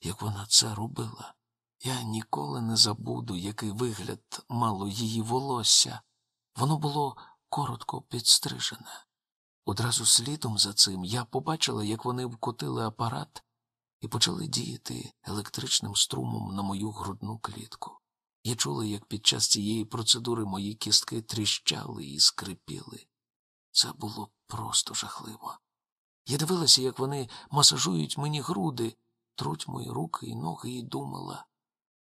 як вона це робила. Я ніколи не забуду, який вигляд мало її волосся. Воно було коротко підстрижене. Одразу слідом за цим я побачила, як вони вкотили апарат і почали діяти електричним струмом на мою грудну клітку. Я чула, як під час цієї процедури мої кістки тріщали і скрипіли. Це було просто жахливо. Я дивилася, як вони масажують мені груди, труть мої руки і ноги, і думала,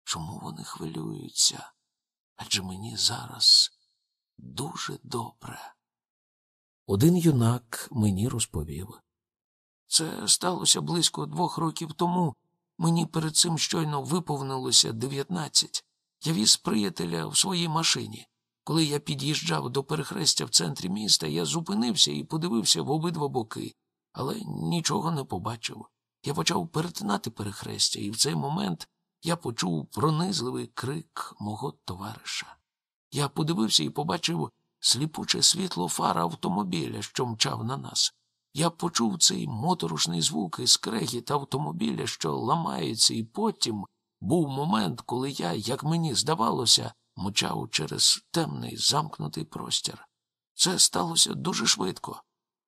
чому вони хвилюються? Адже мені зараз дуже добре. Один юнак мені розповів. Це сталося близько двох років тому. Мені перед цим щойно виповнилося дев'ятнадцять. Я віз приятеля в своїй машині. Коли я під'їжджав до перехрестя в центрі міста, я зупинився і подивився в обидва боки, але нічого не побачив. Я почав перетинати перехрестя, і в цей момент я почув пронизливий крик мого товариша. Я подивився і побачив сліпуче світло фара автомобіля, що мчав на нас. Я почув цей моторошний звук і скрегіт автомобіля, що ламається, і потім був момент, коли я, як мені здавалося, мчав через темний замкнутий простір. Це сталося дуже швидко.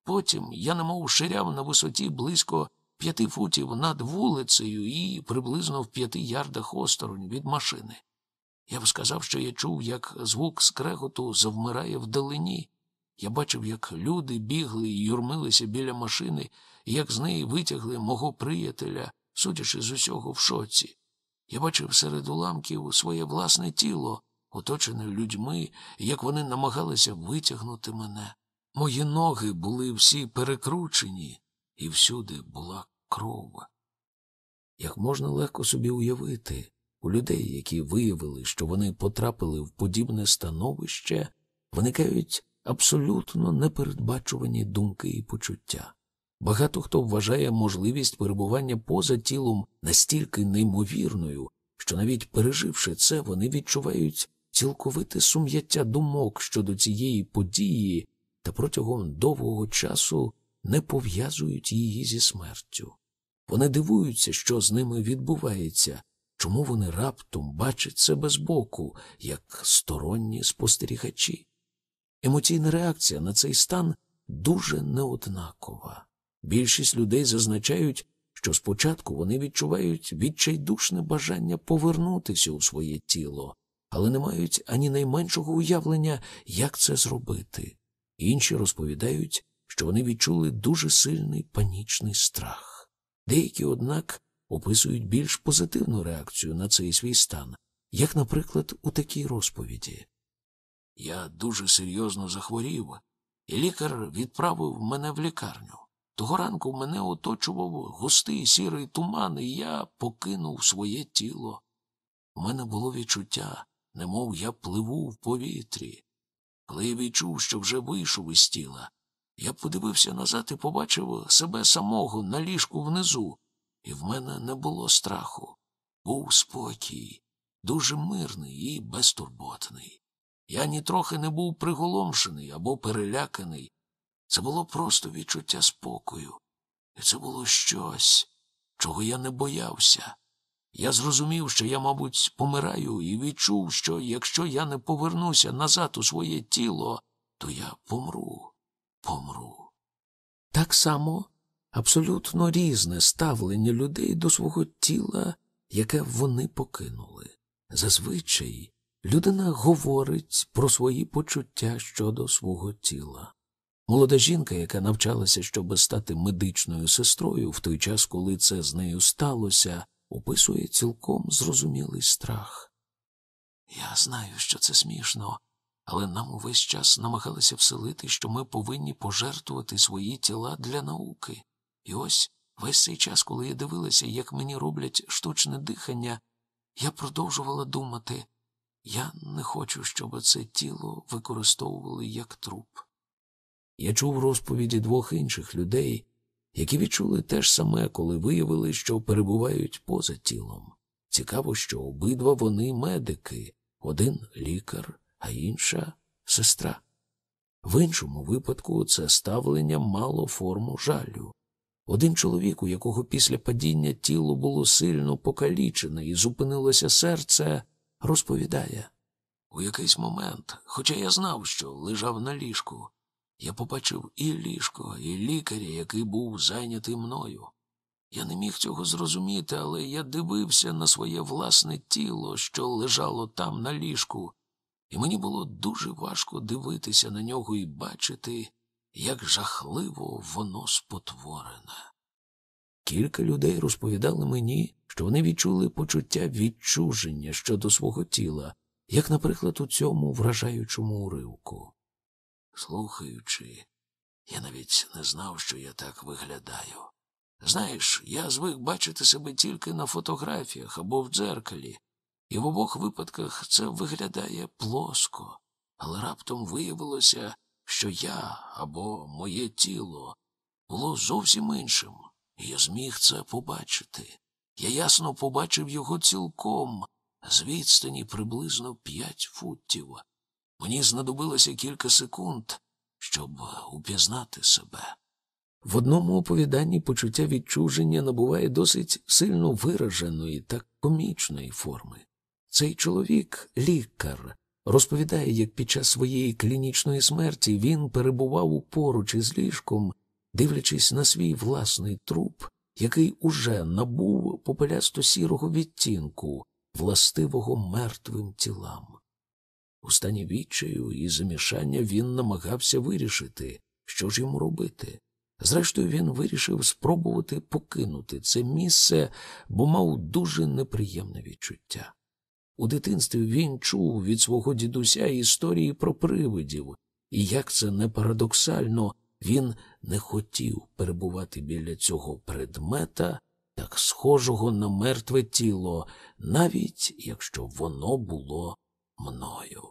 Потім я немов ширяв на висоті близько п'яти футів над вулицею і приблизно в п'яти ярдах осторонь від машини. Я б сказав, що я чув, як звук скреготу завмирає вдалині. Я бачив, як люди бігли і юрмилися біля машини, і як з неї витягли мого приятеля, судячи з усього в шоці. Я бачив серед уламків своє власне тіло, оточене людьми, як вони намагалися витягнути мене. Мої ноги були всі перекручені, і всюди була кров. Як можна легко собі уявити, у людей, які виявили, що вони потрапили в подібне становище, виникають абсолютно непередбачувані думки і почуття. Багато хто вважає можливість перебування поза тілом настільки неймовірною, що навіть переживши це, вони відчувають цілковите сум'яття думок щодо цієї події та протягом довгого часу не пов'язують її зі смертю. Вони дивуються, що з ними відбувається, чому вони раптом бачать себе збоку, як сторонні спостерігачі. Емоційна реакція на цей стан дуже неоднакова. Більшість людей зазначають, що спочатку вони відчувають відчайдушне бажання повернутися у своє тіло, але не мають ані найменшого уявлення, як це зробити. Інші розповідають, що вони відчули дуже сильний панічний страх. Деякі, однак, описують більш позитивну реакцію на цей свій стан, як, наприклад, у такій розповіді. Я дуже серйозно захворів, і лікар відправив мене в лікарню. Того ранку мене оточував густий сірий туман, і я покинув своє тіло. У мене було відчуття, немов я пливу в повітрі. Коли я відчув, що вже вийшов із тіла, я подивився назад і побачив себе самого на ліжку внизу, і в мене не було страху. Був спокій, дуже мирний і безтурботний. Я нітрохи не був приголомшений або переляканий. Це було просто відчуття спокою, і це було щось, чого я не боявся. Я зрозумів, що я, мабуть, помираю, і відчув, що якщо я не повернуся назад у своє тіло, то я помру, помру. Так само абсолютно різне ставлення людей до свого тіла, яке вони покинули. Зазвичай людина говорить про свої почуття щодо свого тіла. Молода жінка, яка навчалася, щоб стати медичною сестрою в той час, коли це з нею сталося, описує цілком зрозумілий страх. Я знаю, що це смішно, але нам увесь час намагалися вселити, що ми повинні пожертвувати свої тіла для науки. І ось весь цей час, коли я дивилася, як мені роблять штучне дихання, я продовжувала думати я не хочу, щоб це тіло використовували як труп. Я чув розповіді двох інших людей, які відчули те ж саме, коли виявили, що перебувають поза тілом. Цікаво, що обидва вони медики, один лікар, а інша сестра. В іншому випадку це ставлення мало форму жалю. Один чоловік, у якого після падіння тіло було сильно покалічене і зупинилося серце, розповідає. У якийсь момент, хоча я знав, що лежав на ліжку, я побачив і ліжко, і лікаря, який був зайнятий мною. Я не міг цього зрозуміти, але я дивився на своє власне тіло, що лежало там на ліжку, і мені було дуже важко дивитися на нього і бачити, як жахливо воно спотворене. Кілька людей розповідали мені, що вони відчули почуття відчуження щодо свого тіла, як, наприклад, у цьому вражаючому уривку. Слухаючи, я навіть не знав, що я так виглядаю. Знаєш, я звик бачити себе тільки на фотографіях або в дзеркалі, і в обох випадках це виглядає плоско, але раптом виявилося, що я або моє тіло було зовсім іншим, і я зміг це побачити. Я ясно побачив його цілком, з відстані приблизно п'ять футів. Мені знадобилося кілька секунд, щоб упізнати себе. В одному оповіданні почуття відчуження набуває досить сильно вираженої та комічної форми. Цей чоловік, лікар, розповідає, як під час своєї клінічної смерті він перебував поруч із ліжком, дивлячись на свій власний труп, який уже набув попелясто сірого відтінку, властивого мертвим тілам. У стані відчаю і замішання він намагався вирішити, що ж йому робити. Зрештою, він вирішив спробувати покинути це місце, бо мав дуже неприємне відчуття. У дитинстві він чув від свого дідуся історії про привидів, і як це не парадоксально, він не хотів перебувати біля цього предмета, так схожого на мертве тіло, навіть якщо воно було мною.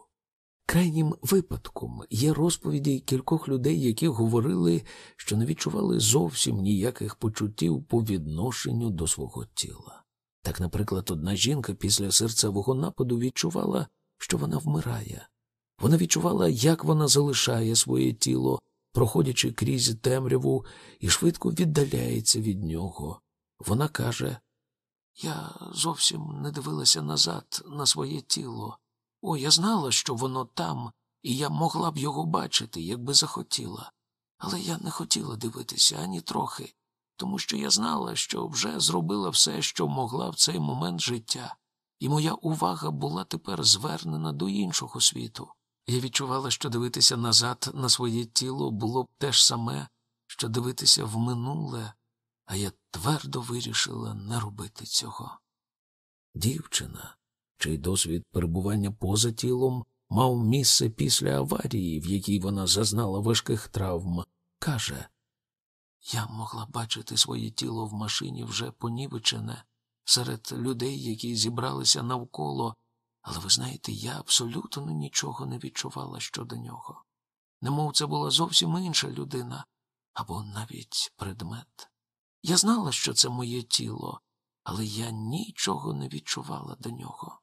Крайнім випадком є розповіді кількох людей, які говорили, що не відчували зовсім ніяких почуттів по відношенню до свого тіла. Так, наприклад, одна жінка після серцевого нападу відчувала, що вона вмирає. Вона відчувала, як вона залишає своє тіло, проходячи крізь темряву, і швидко віддаляється від нього. Вона каже Я зовсім не дивилася назад на своє тіло. О, я знала, що воно там, і я могла б його бачити, якби захотіла. Але я не хотіла дивитися ані трохи, тому що я знала, що вже зробила все, що могла в цей момент життя, і моя увага була тепер звернена до іншого світу. Я відчувала, що дивитися назад на своє тіло було б те ж саме, що дивитися в минуле, а я твердо вирішила не робити цього. Дівчина чий досвід перебування поза тілом мав місце після аварії, в якій вона зазнала важких травм, каже Я могла бачити своє тіло в машині вже понівечене серед людей, які зібралися навколо, але ви знаєте, я абсолютно нічого не відчувала щодо нього. Немов це була зовсім інша людина або навіть предмет. Я знала, що це моє тіло, але я нічого не відчувала до нього.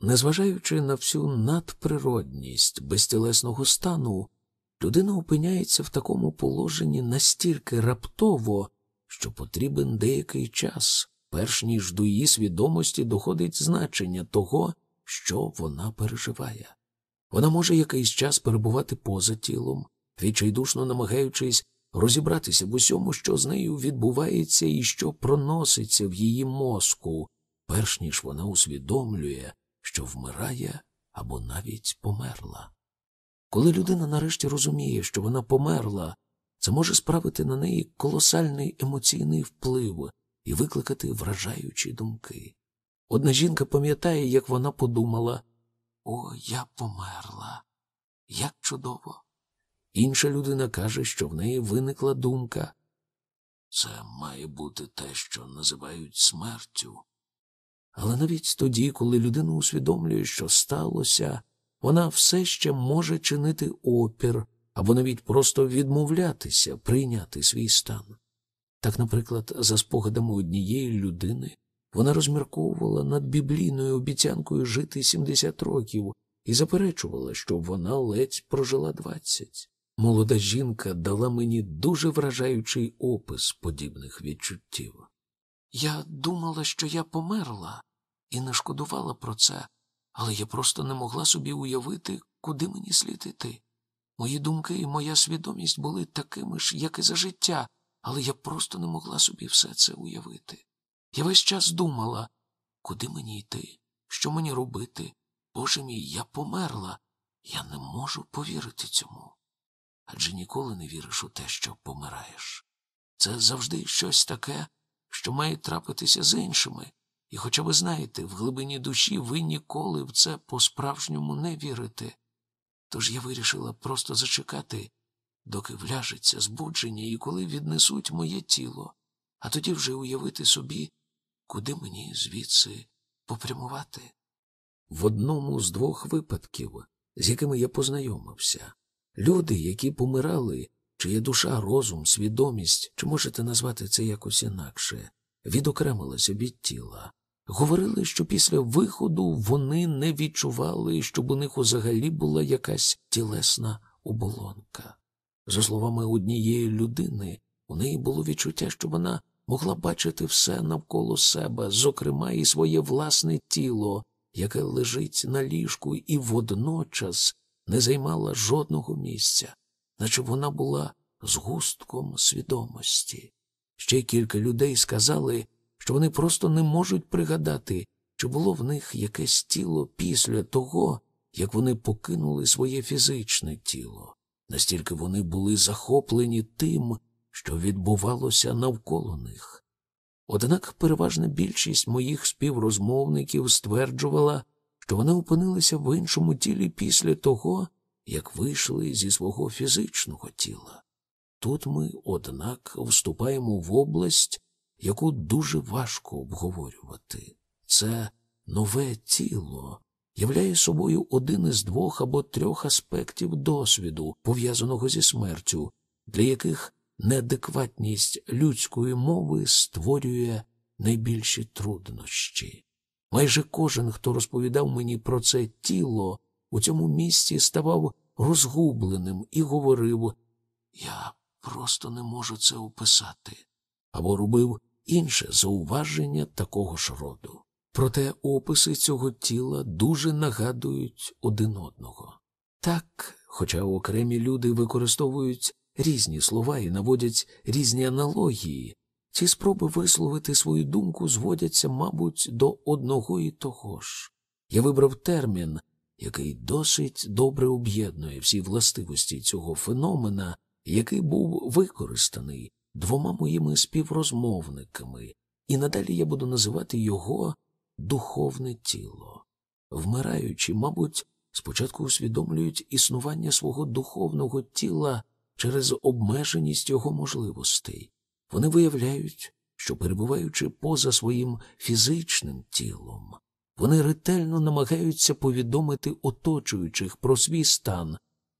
Незважаючи на всю надприродність безтілесного стану, людина опиняється в такому положенні настільки раптово, що потрібен деякий час, перш ніж до її свідомості доходить значення того, що вона переживає. Вона може якийсь час перебувати поза тілом, відчайдушно намагаючись розібратися в усьому, що з нею відбувається і що проноситься в її мозку, перш ніж вона усвідомлює що вмирає або навіть померла. Коли людина нарешті розуміє, що вона померла, це може справити на неї колосальний емоційний вплив і викликати вражаючі думки. Одна жінка пам'ятає, як вона подумала О, я померла. Як чудово. Інша людина каже, що в неї виникла думка. Це має бути те, що називають смертю. Але навіть тоді, коли людина усвідомлює, що сталося, вона все ще може чинити опір або навіть просто відмовлятися прийняти свій стан. Так, наприклад, за спогадами однієї людини вона розмірковувала над біблійною обіцянкою жити 70 років і заперечувала, що вона ледь прожила 20. молода жінка дала мені дуже вражаючий опис подібних відчуттів. Я думала, що я померла, і не шкодувала про це, але я просто не могла собі уявити, куди мені слід іти. Мої думки і моя свідомість були такими ж, як і за життя, але я просто не могла собі все це уявити. Я весь час думала, куди мені йти, що мені робити. Боже мій, я померла. Я не можу повірити цьому. Адже ніколи не віриш у те, що помираєш. Це завжди щось таке, що має трапитися з іншими. І, хоча ви знаєте, в глибині душі ви ніколи в це по-справжньому не вірите. Тож я вирішила просто зачекати, доки вляжеться збудження і коли віднесуть моє тіло, а тоді вже уявити собі, куди мені звідси попрямувати. В одному з двох випадків, з якими я познайомився, люди, які помирали, чия душа, розум, свідомість, чи можете назвати це якось інакше, відокремилася від тіла, говорили, що після виходу вони не відчували, щоб у них взагалі була якась тілесна оболонка. За словами однієї людини, у неї було відчуття, що вона могла бачити все навколо себе, зокрема і своє власне тіло, яке лежить на ліжку, і водночас не займала жодного місця, наче вона була згустком свідомості. Ще кілька людей сказали, що вони просто не можуть пригадати, чи було в них якесь тіло після того, як вони покинули своє фізичне тіло. Настільки вони були захоплені тим, що відбувалося навколо них. Однак переважна більшість моїх співрозмовників стверджувала, що вони опинилися в іншому тілі після того, як вийшли зі свого фізичного тіла. Тут ми, однак, вступаємо в область, яку дуже важко обговорювати. Це нове тіло являє собою один із двох або трьох аспектів досвіду, пов'язаного зі смертю, для яких неадекватність людської мови створює найбільші труднощі. Майже кожен, хто розповідав мені про це тіло, у цьому місці ставав розгубленим і говорив Я просто не можу це описати, або робив інше зауваження такого ж роду. Проте описи цього тіла дуже нагадують один одного. Так, хоча окремі люди використовують різні слова і наводять різні аналогії, ці спроби висловити свою думку зводяться, мабуть, до одного і того ж. Я вибрав термін, який досить добре об'єднує всі властивості цього феномена, який був використаний двома моїми співрозмовниками, і надалі я буду називати його духовне тіло. Вмираючи, мабуть, спочатку усвідомлюють існування свого духовного тіла через обмеженість його можливостей. Вони виявляють, що, перебуваючи поза своїм фізичним тілом, вони ретельно намагаються повідомити оточуючих про свій стан.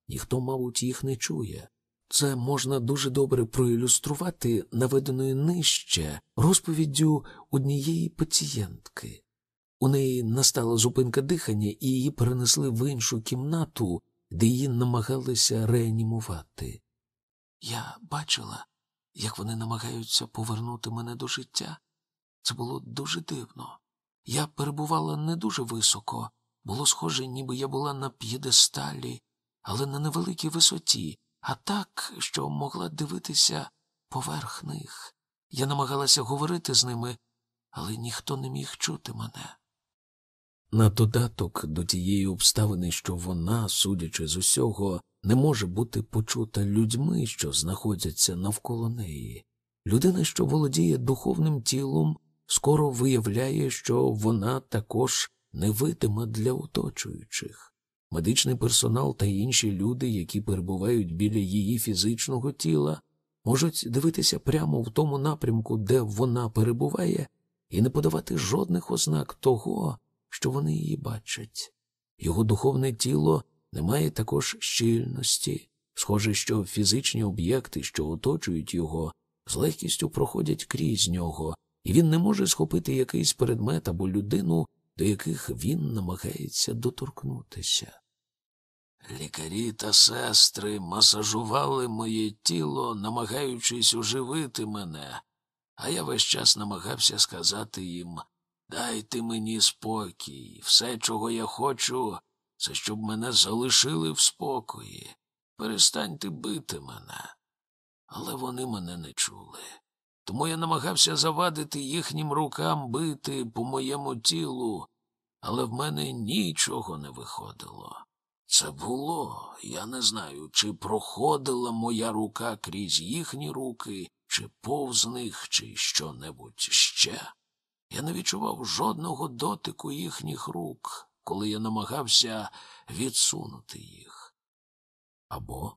Ніхто, мабуть, їх не чує. Це можна дуже добре проілюструвати наведеною нижче розповіддю однієї пацієнтки. У неї настала зупинка дихання, і її перенесли в іншу кімнату, де її намагалися реанімувати. Я бачила, як вони намагаються повернути мене до життя. Це було дуже дивно. Я перебувала не дуже високо, було схоже, ніби я була на п'єдесталі, але на невеликій висоті, а так, що могла дивитися поверх них. Я намагалася говорити з ними, але ніхто не міг чути мене. На додаток до тієї обставини, що вона, судячи з усього, не може бути почута людьми, що знаходяться навколо неї. Людина, що володіє духовним тілом, скоро виявляє, що вона також невидима для оточуючих. Медичний персонал та інші люди, які перебувають біля її фізичного тіла, можуть дивитися прямо в тому напрямку, де вона перебуває, і не подавати жодних ознак того, що вони її бачать. Його духовне тіло не має також щільності. Схоже, що фізичні об'єкти, що оточують його, з легкістю проходять крізь нього, і він не може схопити якийсь предмет або людину, до яких він намагається доторкнутися. Лікарі та сестри масажували моє тіло, намагаючись оживити мене, а я весь час намагався сказати їм Дайте мені спокій, все, чого я хочу, це щоб мене залишили в спокої. Перестаньте бити мене. Але вони мене не чули. Тому я намагався завадити їхнім рукам бити по моєму тілу, але в мене нічого не виходило. Це було, я не знаю, чи проходила моя рука крізь їхні руки, чи повз них, чи що-небудь ще. Я не відчував жодного дотику їхніх рук, коли я намагався відсунути їх. Або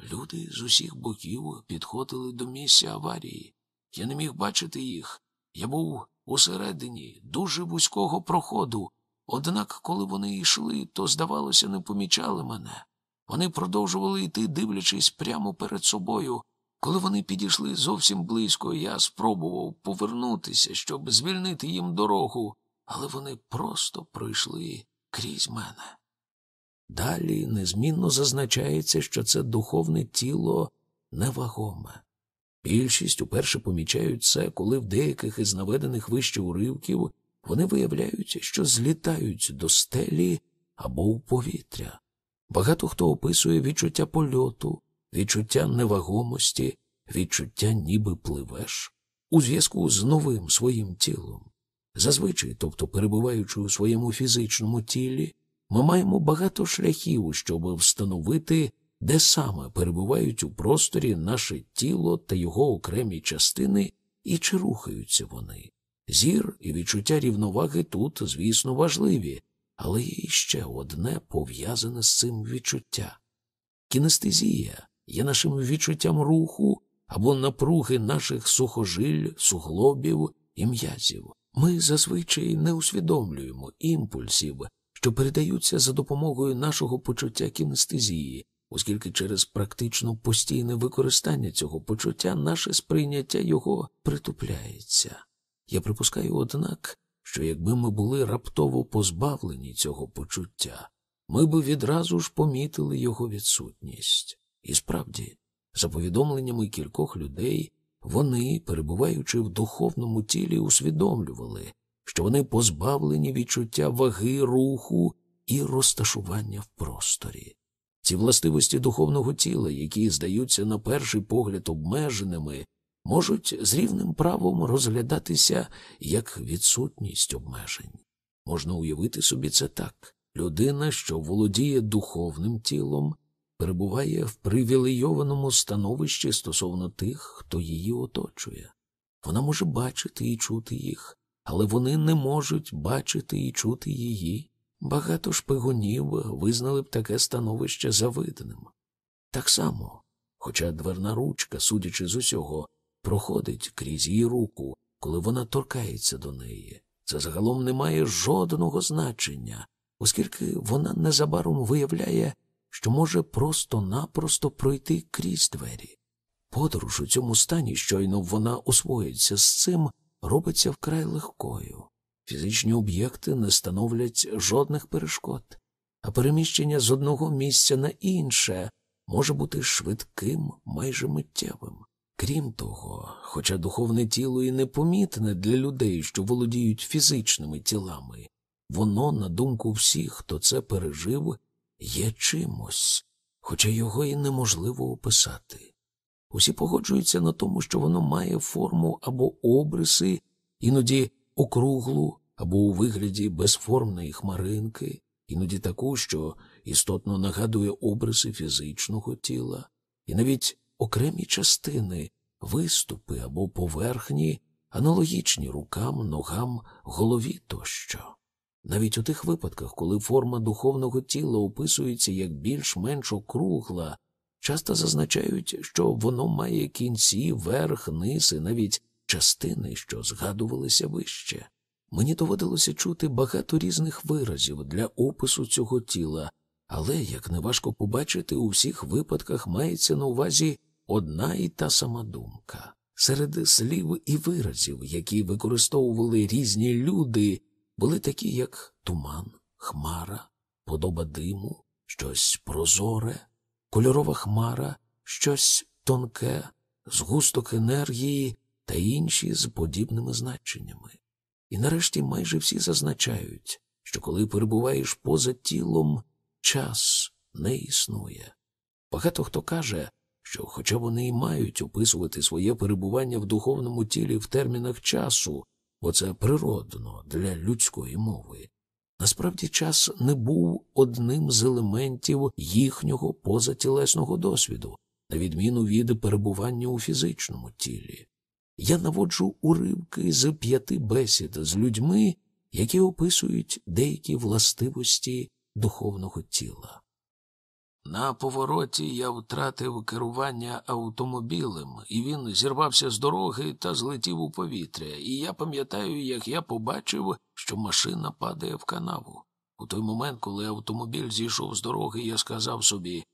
люди з усіх боків підходили до місця аварії. Я не міг бачити їх. Я був усередині дуже вузького проходу, однак, коли вони йшли, то, здавалося, не помічали мене. Вони продовжували йти, дивлячись прямо перед собою. Коли вони підійшли зовсім близько, я спробував повернутися, щоб звільнити їм дорогу, але вони просто пройшли крізь мене. Далі незмінно зазначається, що це духовне тіло невагоме. Більшість уперше помічають це, коли в деяких із наведених вище уривків вони виявляють, що злітають до стелі або у повітря. Багато хто описує відчуття польоту, відчуття невагомості, відчуття ніби пливеш у зв'язку з новим своїм тілом. Зазвичай, тобто перебуваючи у своєму фізичному тілі, ми маємо багато шляхів, щоб встановити, де саме перебувають у просторі наше тіло та його окремі частини і чи рухаються вони. Зір і відчуття рівноваги тут, звісно, важливі, але є іще одне пов'язане з цим відчуття. Кінестезія є нашим відчуттям руху або напруги наших сухожиль, суглобів і м'язів. Ми зазвичай не усвідомлюємо імпульсів, що передаються за допомогою нашого почуття кінестезії, оскільки через практично постійне використання цього почуття наше сприйняття його притупляється. Я припускаю, однак, що якби ми були раптово позбавлені цього почуття, ми би відразу ж помітили його відсутність. І справді, за повідомленнями кількох людей, вони, перебуваючи в духовному тілі, усвідомлювали, що вони позбавлені відчуття ваги, руху і розташування в просторі. Ці властивості духовного тіла, які здаються на перший погляд обмеженими, можуть з рівним правом розглядатися як відсутність обмежень. Можна уявити собі це так людина, що володіє духовним тілом, перебуває в привілейованому становищі стосовно тих, хто її оточує. Вона може бачити і чути їх, але вони не можуть бачити і чути її. Багато шпигунів визнали б таке становище завидним. Так само, хоча дверна ручка, судячи з усього, проходить крізь її руку, коли вона торкається до неї, це загалом не має жодного значення, оскільки вона незабаром виявляє, що може просто-напросто пройти крізь двері. Подорож у цьому стані, щойно вона освоїться з цим, робиться вкрай легкою. Фізичні об'єкти не становлять жодних перешкод, а переміщення з одного місця на інше може бути швидким, майже миттєвим. Крім того, хоча духовне тіло і непомітне для людей, що володіють фізичними тілами, воно, на думку всіх, хто це пережив, є чимось, хоча його і неможливо описати. Усі погоджуються на тому, що воно має форму або обриси, іноді округлу або у вигляді безформної хмаринки, іноді таку, що істотно нагадує обриси фізичного тіла, і навіть окремі частини, виступи або поверхні, аналогічні рукам, ногам, голові тощо. Навіть у тих випадках, коли форма духовного тіла описується як більш-менш округла, часто зазначають, що воно має кінці, верх, низ і навіть частини, що згадувалися вище. Мені доводилося чути багато різних виразів для опису цього тіла, але, як неважко побачити, у всіх випадках мається на увазі одна і та сама думка. Серед слів і виразів, які використовували різні люди, були такі, як туман, хмара, подоба диму, щось прозоре, кольорова хмара, щось тонке, згусток енергії та інші з подібними значеннями. І нарешті майже всі зазначають, що коли перебуваєш поза тілом, час не існує. Багато хто каже, що, хоча вони і мають описувати своє перебування в духовному тілі в термінах часу, бо це природно для людської мови, насправді час не був одним з елементів їхнього позатілесного досвіду, на відміну від перебування у фізичному тілі. Я наводжу уривки з п'яти бесід з людьми, які описують деякі властивості духовного тіла. На повороті я втратив керування автомобілем, і він зірвався з дороги та злетів у повітря. І я пам'ятаю, як я побачив, що машина падає в канаву. У той момент, коли автомобіль зійшов з дороги, я сказав собі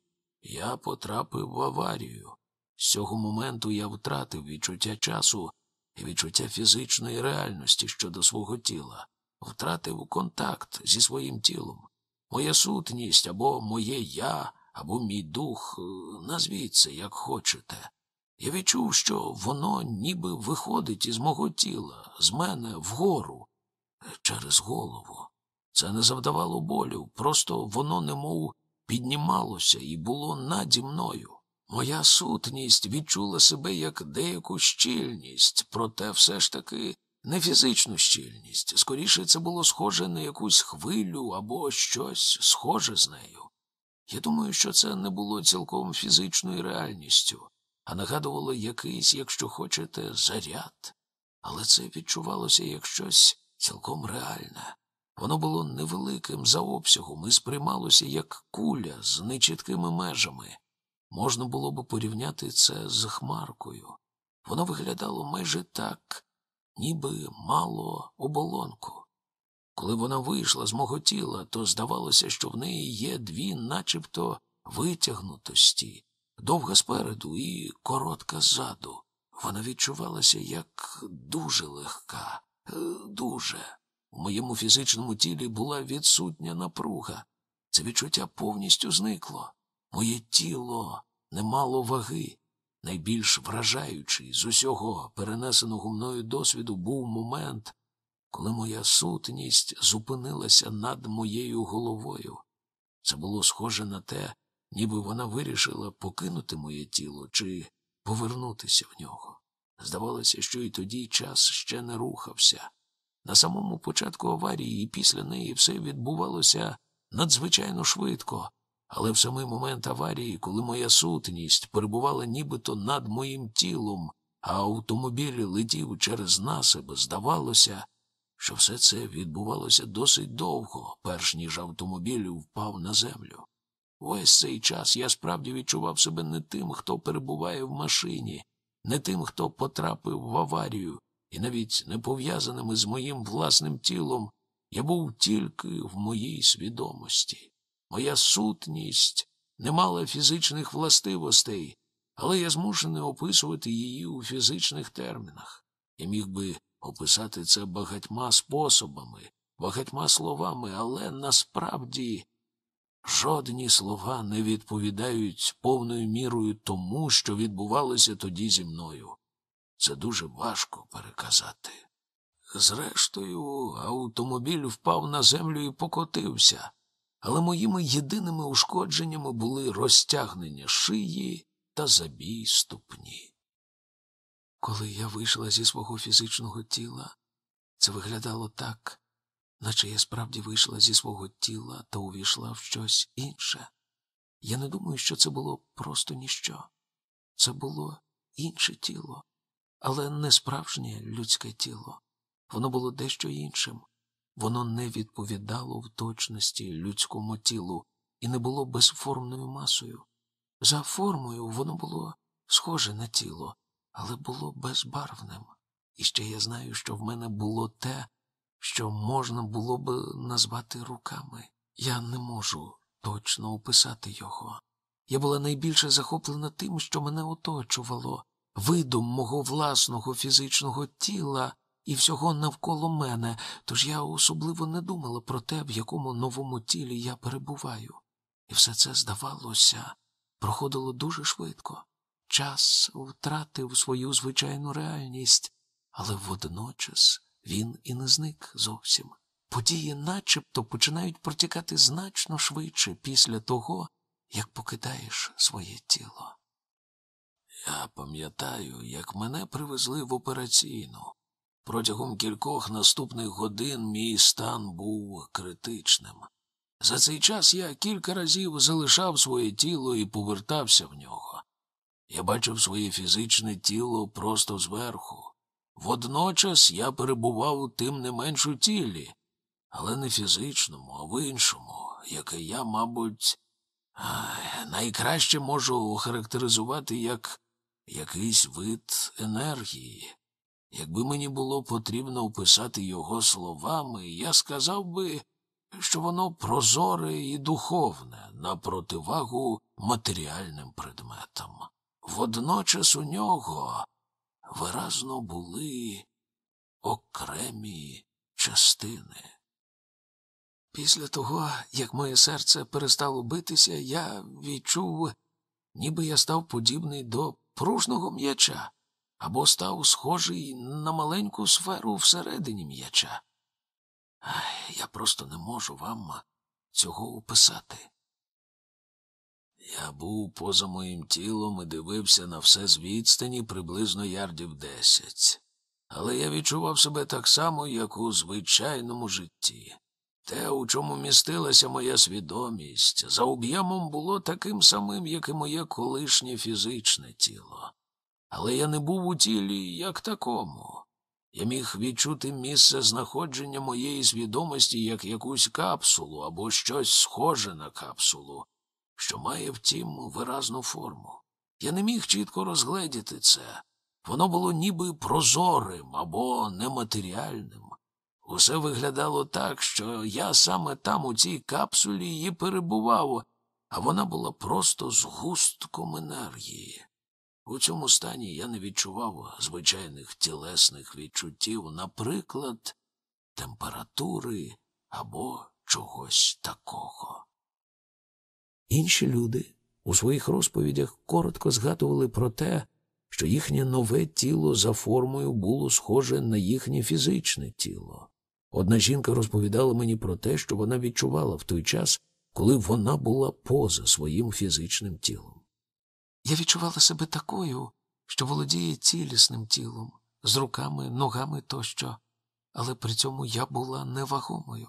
я потрапив в аварію. З цього моменту я втратив відчуття часу і відчуття фізичної реальності щодо свого тіла, втратив контакт зі своїм тілом. Моя сутність або моє я або мій дух, е, назвіть це, як хочете. Я відчув, що воно ніби виходить із мого тіла, з мене вгору, е, через голову. Це не завдавало болю, просто воно немов піднімалося і було наді мною. Моя сутність відчула себе як деяку щільність, проте все ж таки не фізичну щільність. Скоріше це було схоже на якусь хвилю або щось схоже з нею. Я думаю, що це не було цілком фізичною реальністю, а нагадувало якийсь, якщо хочете, заряд. Але це відчувалося як щось цілком реальне. Воно було невеликим за обсягом і сприймалося як куля з нечіткими межами. Можна було б порівняти це з хмаркою. Воно виглядало майже так, ніби мало оболонку. Коли вона вийшла з мого тіла, то здавалося, що в неї є дві, начебто, витягнутості, довга спереду і коротка ззаду. Вона відчувалася як дуже легка, е, дуже. У моєму фізичному тілі була відсутня напруга. Це відчуття повністю зникло. Моє тіло не мало ваги. Найбільш вражаючий з усього перенесеного мною досвіду був момент, коли моя сутність зупинилася над моєю головою. Це було схоже на те, ніби вона вирішила покинути моє тіло чи повернутися в нього. Здавалося, що і тоді час ще не рухався. На самому початку аварії і після неї все відбувалося надзвичайно швидко, але в самий момент аварії, коли моя сутність перебувала нібито над моїм тілом, а автомобіль летів через насип, здавалося, що все це відбувалося досить довго, перш ніж автомобіль впав на землю. Весь цей час я справді відчував себе не тим, хто перебуває в машині, не тим, хто потрапив в аварію, і навіть не пов'язаним із моїм власним тілом, я був тільки в моїй свідомості. Моя сутність не мала фізичних властивостей, але я змушений описувати її у фізичних термінах. Я міг би описати це багатьма способами, багатьма словами, але насправді жодні слова не відповідають повною мірою тому, що відбувалося тоді зі мною. Це дуже важко переказати. Зрештою, автомобіль впав на землю і покотився, але моїми єдиними ушкодженнями були розтягнення шиї та забій ступні. Коли я вийшла зі свого фізичного тіла, це виглядало так, наче я справді вийшла зі свого тіла та увійшла в щось інше. Я не думаю, що це було просто ніщо. Це було інше тіло, але не справжнє людське тіло. Воно було дещо іншим. Воно не відповідало в точності людському тілу і не було безформною масою. За формою воно було схоже на тіло, але було безбарвним. І ще я знаю, що в мене було те, що можна було б назвати руками. Я не можу точно описати його. Я була найбільше захоплена тим, що мене оточувало, видом мого власного фізичного тіла і всього навколо мене, тож я особливо не думала про те, в якому новому тілі я перебуваю. і все це, здавалося, проходило дуже швидко. Час втратив свою звичайну реальність, але водночас він і не зник зовсім. Події начебто починають протікати значно швидше після того, як покидаєш своє тіло. Я пам'ятаю, як мене привезли в операційну. Протягом кількох наступних годин мій стан був критичним. За цей час я кілька разів залишав своє тіло і повертався в нього. Я бачив своє фізичне тіло просто зверху. Водночас я перебував тим не менш у тілі, але не фізичному, а в іншому, яке я, мабуть, найкраще можу охарактеризувати як якийсь вид енергії. Якби мені було потрібно описати його словами, я сказав би, що воно прозоре і духовне на противагу матеріальним предметам. Водночас у нього виразно були окремі частини. Після того, як моє серце перестало битися, я відчув, ніби я став подібний до пружного м'яча або став схожий на маленьку сферу всередині м'яча. Я просто не можу вам цього описати. Я був поза моїм тілом і дивився на все з відстані приблизно ярдів десять, але я відчував себе так само, як у звичайному житті. Те, у чому містилася моя свідомість, за об'ємом було таким самим, як і моє колишнє фізичне тіло. Але я не був у тілі як такому. Я міг відчути місце знаходження моєї свідомості як якусь капсулу або щось схоже на капсулу, що має, втім, виразну форму. Я не міг чітко розгледіти це. Воно було ніби прозорим або нематеріальним. Усе виглядало так, що я саме там, у цій капсулі, її перебував, а вона була просто згустком енергії. У цьому стані я не відчував звичайних тілесних відчуттів, наприклад, температури або чогось такого. Інші люди у своїх розповідях коротко згадували про те, що їхнє нове тіло за формою було схоже на їхнє фізичне тіло. Одна жінка розповідала мені про те, що вона відчувала в той час, коли вона була поза своїм фізичним тілом. Я відчувала себе такою, що володіє цілісним тілом, з руками, ногами тощо, але при цьому я була невагомою.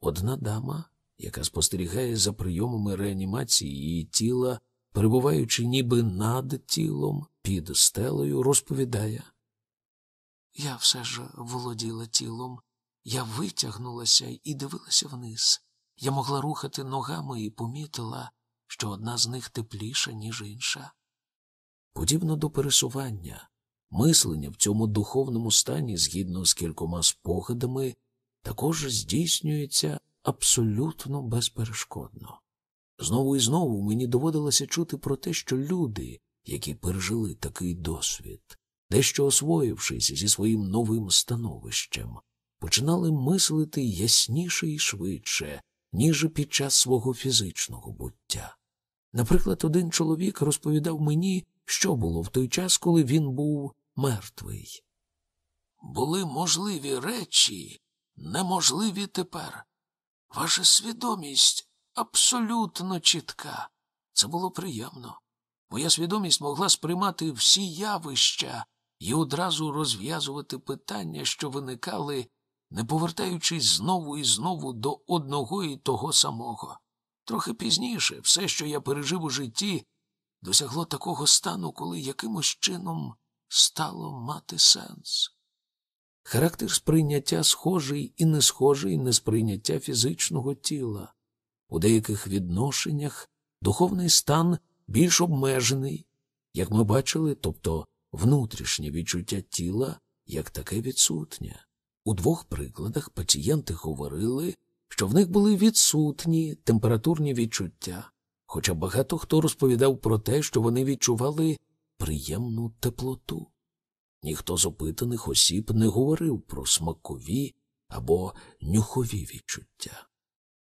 Одна дама, яка спостерігає за прийомами реанімації її тіла, перебуваючи ніби над тілом, під стелею, розповідає. Я все ж володіла тілом, я витягнулася і дивилася вниз. Я могла рухати ногами і помітила, що одна з них тепліша, ніж інша. Подібно до пересування, мислення в цьому духовному стані, згідно з кількома спогадами, також здійснюється абсолютно безперешкодно. Знову і знову мені доводилося чути про те, що люди, які пережили такий досвід, дещо освоївшись зі своїм новим становищем, починали мислити ясніше і швидше, ніж під час свого фізичного буття. Наприклад, один чоловік розповідав мені, що було в той час, коли він був мертвий. Були можливі речі, неможливі тепер. Ваша свідомість абсолютно чітка. Це було приємно. Моя свідомість могла сприймати всі явища і одразу розв'язувати питання, що виникали, не повертаючись знову і знову до одного і того самого. Трохи пізніше все, що я пережив у житті, досягло такого стану, коли якимось чином стало мати сенс. Характер сприйняття схожий і не схожий на сприйняття фізичного тіла. У деяких відношеннях духовний стан більш обмежений, як ми бачили, тобто внутрішнє відчуття тіла як таке відсутнє. У двох прикладах пацієнти говорили, що в них були відсутні температурні відчуття, хоча багато хто розповідав про те, що вони відчували приємну теплоту. Ніхто з опитаних осіб не говорив про смакові або нюхові відчуття.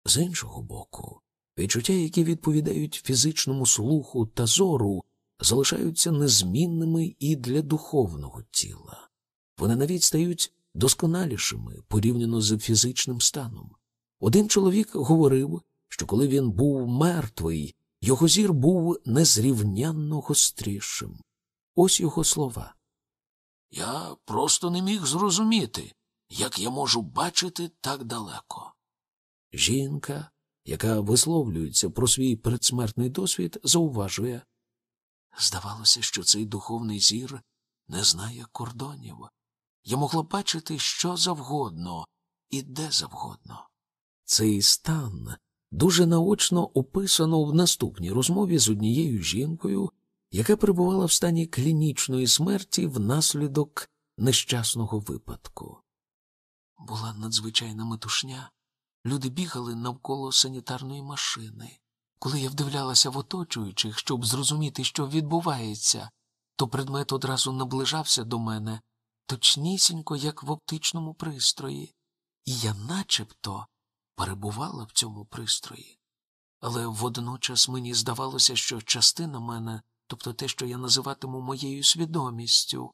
З іншого боку, Відчуття, які відповідають фізичному слуху та зору, залишаються незмінними і для духовного тіла. Вони навіть стають досконалішими порівняно з фізичним станом. Один чоловік говорив, що коли він був мертвий, його зір був незрівнянно гострішим. Ось його слова. Я просто не міг зрозуміти, як я можу бачити так далеко. Жінка, яка висловлюється про свій предсмертний досвід, зауважує. Здавалося, що цей духовний зір не знає кордонів. Я могла бачити що завгодно і де завгодно. Цей стан дуже наочно описано в наступній розмові з однією жінкою, яка перебувала в стані клінічної смерті внаслідок нещасного випадку. Була надзвичайна метушня. Люди бігали навколо санітарної машини. Коли я вдивлялася в оточуючих, щоб зрозуміти, що відбувається, то предмет одразу наближався до мене, точнісінько, як в оптичному пристрої, і я начебто перебувала в цьому пристрої. Але водночас мені здавалося, що частина мене, тобто те, що я називатиму моєю свідомістю,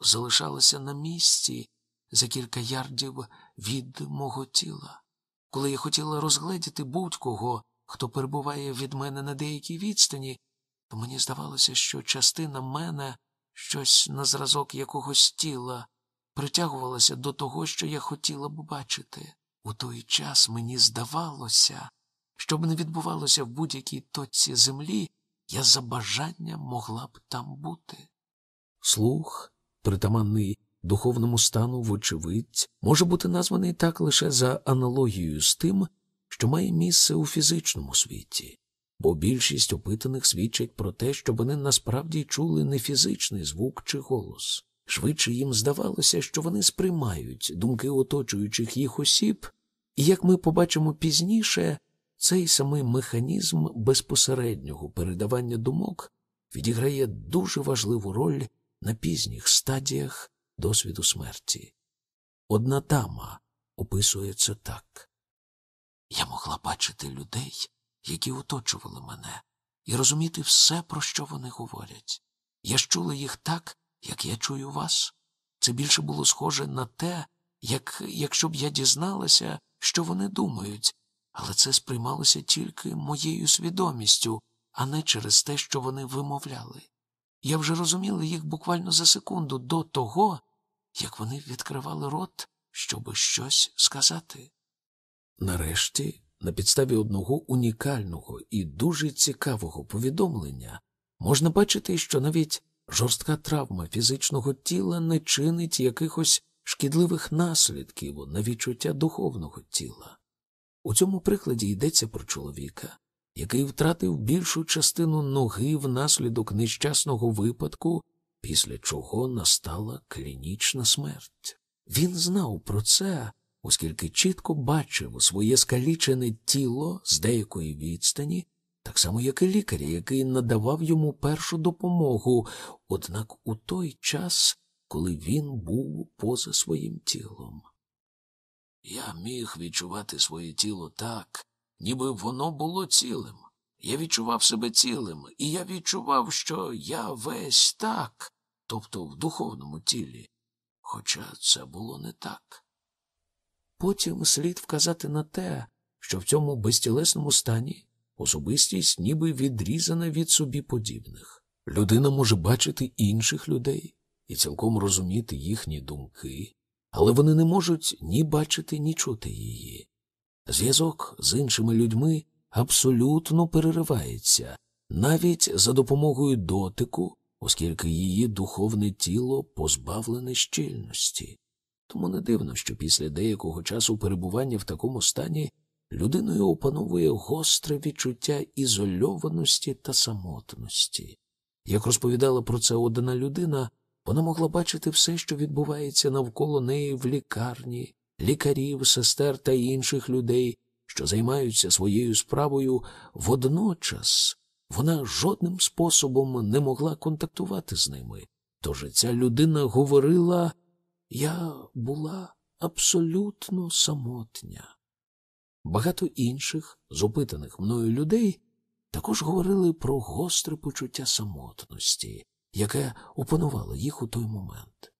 залишалася на місці за кілька ярдів від мого тіла. Коли я хотіла розгледіти будь-кого, хто перебуває від мене на деякій відстані, то мені здавалося, що частина мене, щось на зразок якогось тіла, притягувалася до того, що я хотіла б бачити. У той час мені здавалося, що б не відбувалося в будь-якій точці землі, я за бажанням могла б там бути. Слух, притаманний духовному стану, вочевидь, може бути названий так лише за аналогією з тим, що має місце у фізичному світі, бо більшість опитаних свідчать про те, що вони насправді чули не фізичний звук чи голос. Швидше їм здавалося, що вони сприймають думки оточуючих їх осіб, і, як ми побачимо пізніше, цей самий механізм безпосереднього передавання думок відіграє дуже важливу роль на пізніх стадіях досвіду смерті. Одна дама це так. Я могла бачити людей, які оточували мене, і розуміти все, про що вони говорять. Я ж чула їх так, як я чую вас. Це більше було схоже на те, як якщо б я дізналася, що вони думають, але це сприймалося тільки моєю свідомістю, а не через те, що вони вимовляли. Я вже розуміла їх буквально за секунду до того, як вони відкривали рот, щоби щось сказати. Нарешті, на підставі одного унікального і дуже цікавого повідомлення, можна бачити, що навіть жорстка травма фізичного тіла не чинить якихось шкідливих наслідків на відчуття духовного тіла. У цьому прикладі йдеться про чоловіка, який втратив більшу частину ноги внаслідок нещасного випадку, після чого настала клінічна смерть. Він знав про це, оскільки чітко бачив своє скалічене тіло з деякої відстані, так само, як і лікар, який надавав йому першу допомогу, однак у той час, коли він був поза своїм тілом. Я міг відчувати своє тіло так, ніби воно було цілим. Я відчував себе цілим, і я відчував, що я весь так, тобто в духовному тілі, хоча це було не так. Потім слід вказати на те, що в цьому безтілесному стані особистість ніби відрізана від собі подібних. Людина може бачити інших людей і цілком розуміти їхні думки, але вони не можуть ні бачити, ні чути її. Зв'язок з іншими людьми абсолютно переривається, навіть за допомогою дотику, оскільки її духовне тіло позбавлене щільності. Тому не дивно, що після деякого часу перебування в такому стані людиною опановує гостре відчуття ізольованості та самотності. Як розповідала про це одна людина, вона могла бачити все, що відбувається навколо неї в лікарні, лікарів, сестер та інших людей, що займаються своєю справою, водночас вона жодним способом не могла контактувати з ними. Тож ця людина говорила я була абсолютно самотня. Багато інших, з опитаних мною людей, також говорили про гостре почуття самотності, яке опанувало їх у той момент.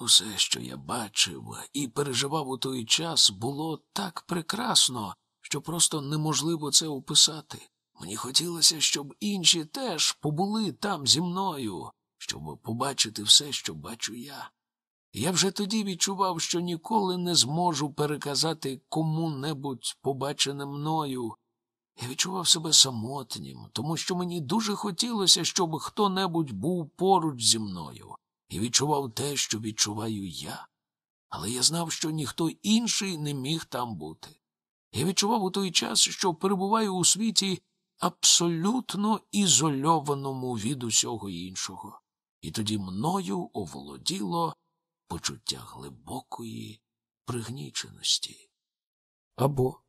Усе, що я бачив і переживав у той час, було так прекрасно, що просто неможливо це описати. Мені хотілося, щоб інші теж побули там зі мною, щоб побачити все, що бачу я. Я вже тоді відчував, що ніколи не зможу переказати кому-небудь побачене мною. Я відчував себе самотнім, тому що мені дуже хотілося, щоб хто-небудь був поруч зі мною і відчував те, що відчуваю я. Але я знав, що ніхто інший не міг там бути. Я відчував у той час, що перебуваю у світі абсолютно ізольованому від усього іншого, і тоді мною оволоділо почуття глибокої пригніченості. Або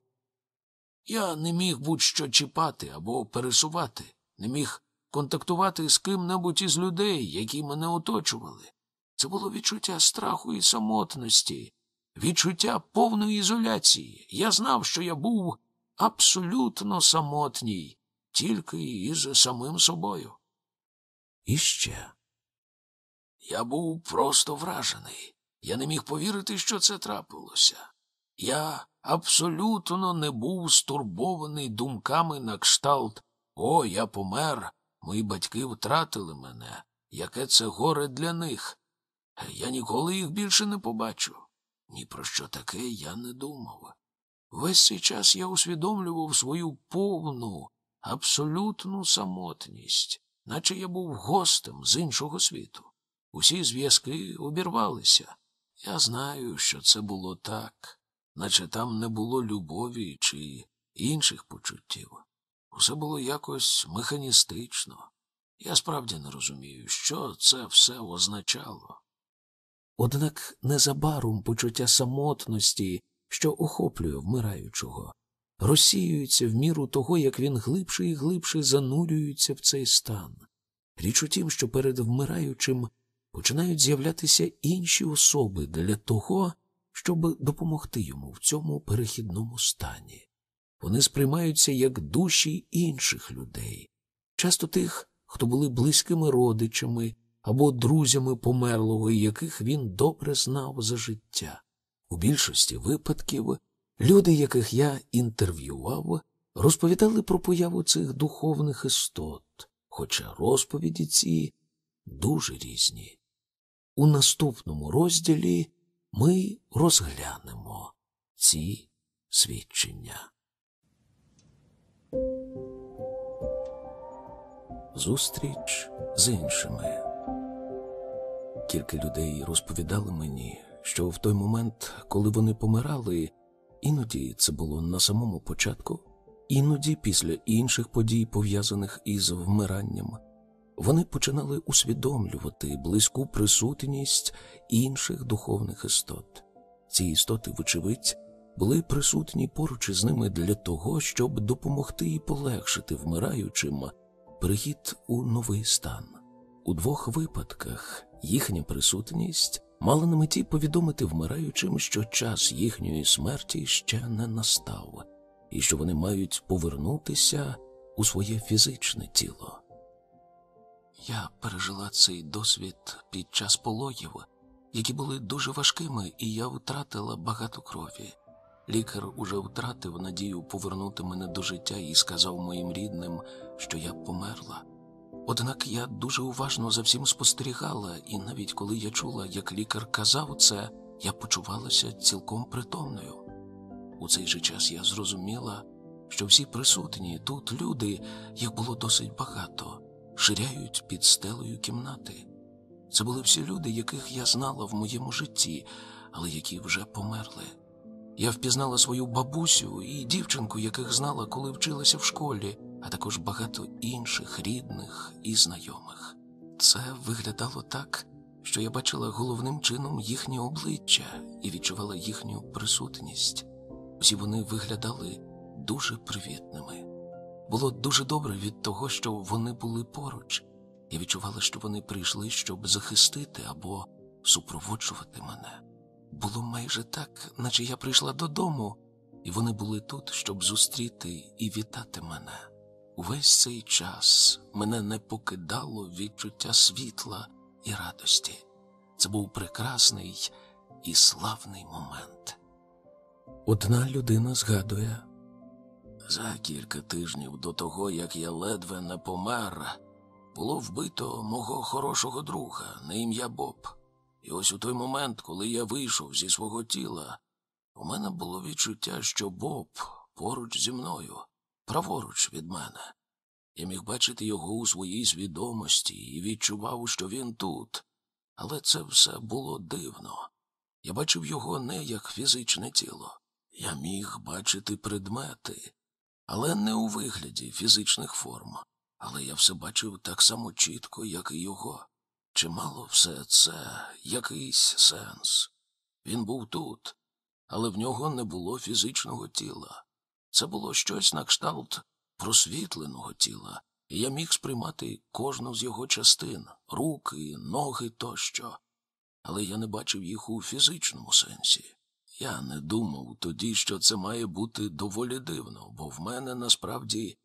я не міг будь-що чіпати або пересувати, не міг контактувати з ким-небудь із людей, які мене оточували. Це було відчуття страху і самотності, відчуття повної ізоляції. Я знав, що я був абсолютно самотній, тільки із самим собою. І ще я був просто вражений. Я не міг повірити, що це трапилося. Я абсолютно не був стурбований думками на кшталт О, я помер, мої батьки втратили мене. Яке це горе для них. Я ніколи їх більше не побачу. Ні про що таке я не думав. Весь цей час я усвідомлював свою повну, абсолютну самотність, наче я був гостем з іншого світу. Усі зв'язки обірвалися. Я знаю, що це було так, наче там не було любові чи інших почуттів. Усе було якось механістично. Я справді не розумію, що це все означало. Однак незабаром почуття самотності, що охоплює вмираючого, розсіюється в міру того, як він глибше і глибше занурюється в цей стан. Річ у тім, що перед вмираючим починають з'являтися інші особи для того, щоб допомогти йому в цьому перехідному стані. Вони сприймаються як душі інших людей, часто тих, хто були близькими родичами або друзями померлого, яких він добре знав за життя. У більшості випадків люди, яких я інтерв'ював, розповідали про появу цих духовних істот, хоча розповіді ці дуже різні. У наступному розділі ми розглянемо ці свідчення. Зустріч з іншими. Кілька людей розповідали мені, що в той момент, коли вони помирали, іноді це було на самому початку, іноді після інших подій, пов'язаних із вмиранням, вони починали усвідомлювати близьку присутність інших духовних істот. Ці істоти, вочевидь, були присутні поруч із ними для того, щоб допомогти і полегшити вмираючим перехід у новий стан. У двох випадках їхня присутність мала на меті повідомити вмираючим, що час їхньої смерті ще не настав, і що вони мають повернутися у своє фізичне тіло. Я пережила цей досвід під час пологів, які були дуже важкими, і я втратила багато крові. Лікар уже втратив надію повернути мене до життя і сказав моїм рідним, що я померла. Однак я дуже уважно за всім спостерігала, і навіть коли я чула, як лікар казав це, я почувалася цілком притомною. У цей же час я зрозуміла, що всі присутні тут люди, їх було досить багато, ширяють під стелею кімнати. Це були всі люди, яких я знала в моєму житті, але які вже померли. Я впізнала свою бабусю і дівчинку, яких знала, коли вчилася в школі, а також багато інших рідних і знайомих. Це виглядало так, що я бачила головним чином їхнє обличчя і відчувала їхню присутність. Усі вони виглядали дуже привітними. Було дуже добре від того, що вони були поруч. Я відчувала, що вони прийшли, щоб захистити або супроводжувати мене. Було майже так, наче я прийшла додому, і вони були тут, щоб зустріти і вітати мене. Увесь цей час мене не покидало відчуття світла і радості. Це був прекрасний і славний момент. Одна людина згадує за кілька тижнів до того, як я ледве не помер, було вбито мого хорошого друга на ім'я Боб. І ось у той момент, коли я вийшов зі свого тіла, у мене було відчуття, що Боб поруч зі мною, праворуч від мене. Я міг бачити його у своїй свідомості і відчував, що він тут. Але це все було дивно. Я бачив його не як фізичне тіло. Я міг бачити предмети, але не у вигляді фізичних форм. Але я все бачив так само чітко, як і його. Чи мало все це якийсь сенс? Він був тут, але в нього не було фізичного тіла. Це було щось на кшталт просвітленого тіла, і я міг сприймати кожну з його частин руки, ноги тощо. Але я не бачив їх у фізичному сенсі. Я не думав тоді, що це має бути доволі дивно, бо в мене насправді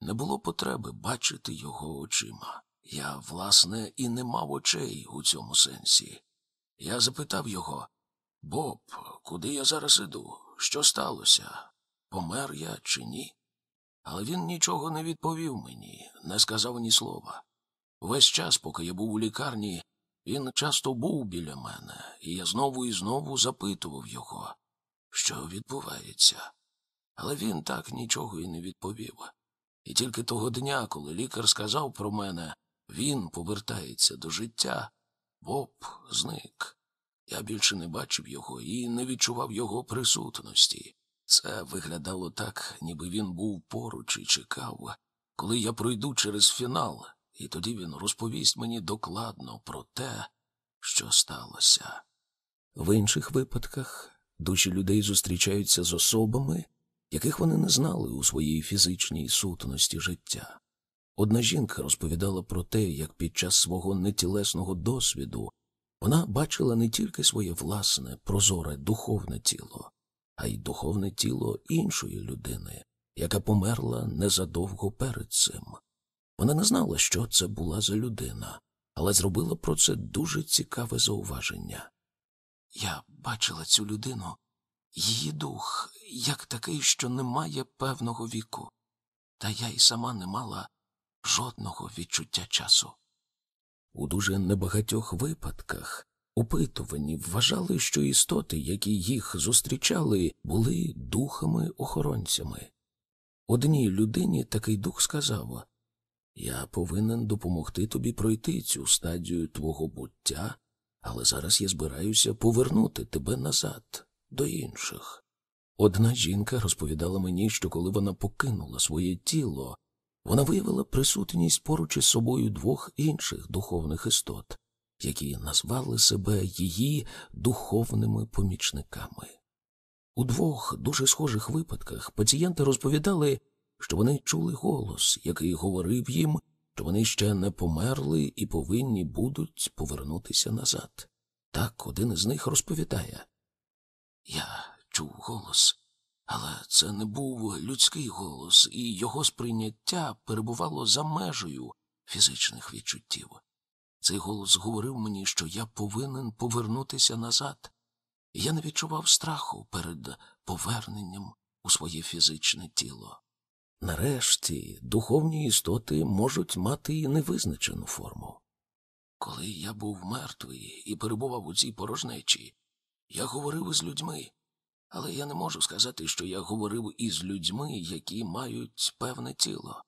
не було потреби бачити його очима. Я, власне, і не мав очей у цьому сенсі. Я запитав його Боб, куди я зараз іду? Що сталося? Помер я чи ні? Але він нічого не відповів мені, не сказав ні слова. Весь час, поки я був у лікарні, він часто був біля мене, і я знову і знову запитував його, що відбувається. Але він так нічого і не відповів. І тільки того дня, коли лікар сказав про мене, він повертається до життя, Боб зник. Я більше не бачив його і не відчував його присутності. Це виглядало так, ніби він був поруч і чекав, коли я пройду через фінал, і тоді він розповість мені докладно про те, що сталося. В інших випадках душі людей зустрічаються з особами, яких вони не знали у своїй фізичній сутності життя. Одна жінка розповідала про те, як під час свого нетілесного досвіду вона бачила не тільки своє власне, прозоре духовне тіло, а й духовне тіло іншої людини, яка померла незадовго перед цим. Вона не знала, що це була за людина, але зробила про це дуже цікаве зауваження. Я бачила цю людину, її дух, як такий, що не має певного віку, та я й сама не мала жодного відчуття часу. У дуже небагатьох випадках опитувані вважали, що істоти, які їх зустрічали, були духами-охоронцями. Одній людині такий дух сказав Я повинен допомогти тобі пройти цю стадію твого буття, але зараз я збираюся повернути тебе назад до інших. Одна жінка розповідала мені, що коли вона покинула своє тіло, вона виявила присутність поруч із собою двох інших духовних істот, які назвали себе її духовними помічниками. У двох дуже схожих випадках пацієнти розповідали, що вони чули голос, який говорив їм, що вони ще не померли і повинні будуть повернутися назад. Так один із них розповідає Я чув голос, але це не був людський голос, і його сприйняття перебувало за межею фізичних відчуттів. Цей голос говорив мені, що я повинен повернутися назад, я не відчував страху перед поверненням у своє фізичне тіло. Нарешті духовні істоти можуть мати і невизначену форму. Коли я був мертвий і перебував у цій порожнечі, я говорив із людьми, але я не можу сказати, що я говорив із людьми, які мають певне тіло.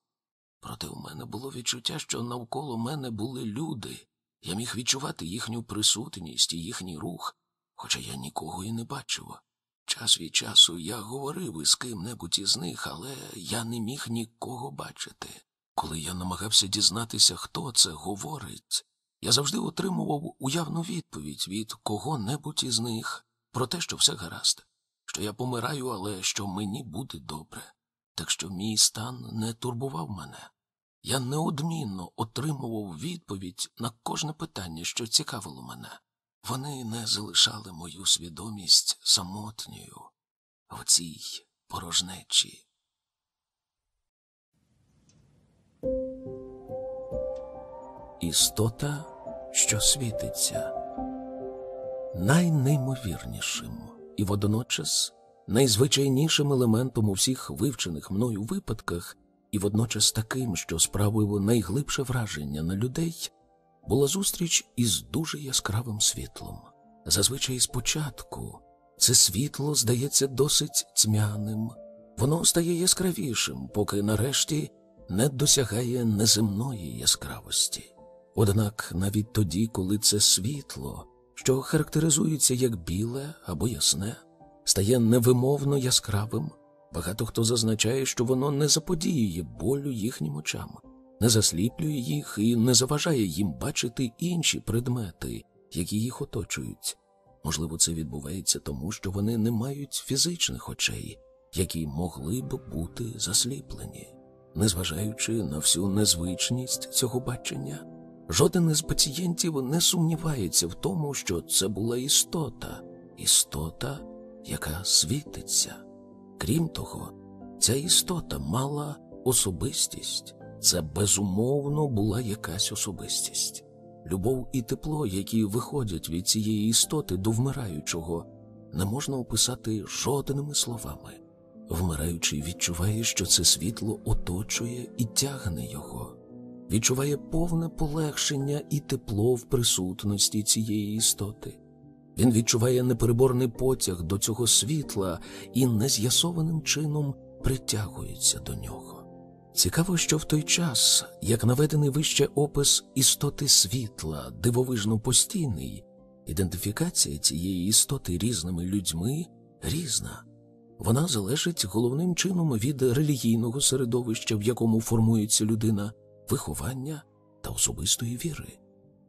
Проте у мене було відчуття, що навколо мене були люди, я міг відчувати їхню присутність і їхній рух, хоча я нікого і не бачив. Час від часу я говорив із ким-небудь із них, але я не міг нікого бачити. Коли я намагався дізнатися, хто це говорить, я завжди отримував уявну відповідь від кого-небудь із них про те, що все гаразд, що я помираю, але що мені буде добре, так що мій стан не турбував мене. Я неодмінно отримував відповідь на кожне питання, що цікавило мене. Вони не залишали мою свідомість самотньою в цій порожнечі. Істота, що світиться, найнеймовірнішим і водночас найзвичайнішим елементом у всіх вивчених мною випадках, і водночас таким, що справив найглибше враження на людей, була зустріч із дуже яскравим світлом. Зазвичай спочатку це світло здається досить тьмяним, воно стає яскравішим, поки нарешті не досягає неземної яскравості. Однак навіть тоді, коли це світло, що характеризується як біле або ясне, стає невимовно яскравим, багато хто зазначає, що воно не заподіює болю їхнім очам, не засліплює їх і не заважає їм бачити інші предмети, які їх оточують. Можливо, це відбувається тому, що вони не мають фізичних очей, які могли б бути засліплені. Незважаючи на всю незвичність цього бачення, жоден із пацієнтів не сумнівається в тому, що це була істота, істота, яка світиться. Крім того, ця істота мала особистість, це безумовно була якась особистість. Любов і тепло, які виходять від цієї істоти до вмираючого, не можна описати жодними словами. Вмираючий відчуває, що це світло оточує і тягне його, відчуває повне полегшення і тепло в присутності цієї істоти. Він відчуває непереборний потяг до цього світла і нез'ясованим чином притягується до нього. Цікаво, що в той час, як наведений вище опис істоти світла, дивовижно постійний, ідентифікація цієї істоти різними людьми різна. Вона залежить головним чином від релігійного середовища, в якому формується людина, виховання та особистої віри.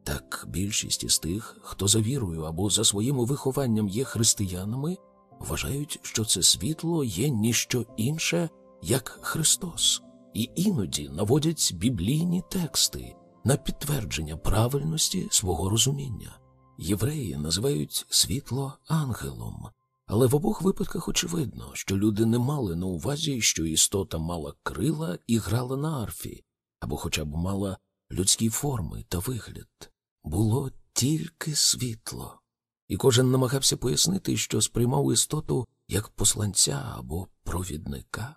Так більшість із тих, хто за вірою або за своїм вихованням є християнами, вважають, що це світло є ніщо інше, як Христос, і іноді наводять біблійні тексти на підтвердження правильності свого розуміння. Євреї називають світло ангелом, але в обох випадках очевидно, що люди не мали на увазі, що істота мала крила і грала на арфі, або хоча б мала людські форми та вигляд. Було тільки світло, і кожен намагався пояснити, що сприймав істоту як посланця або провідника.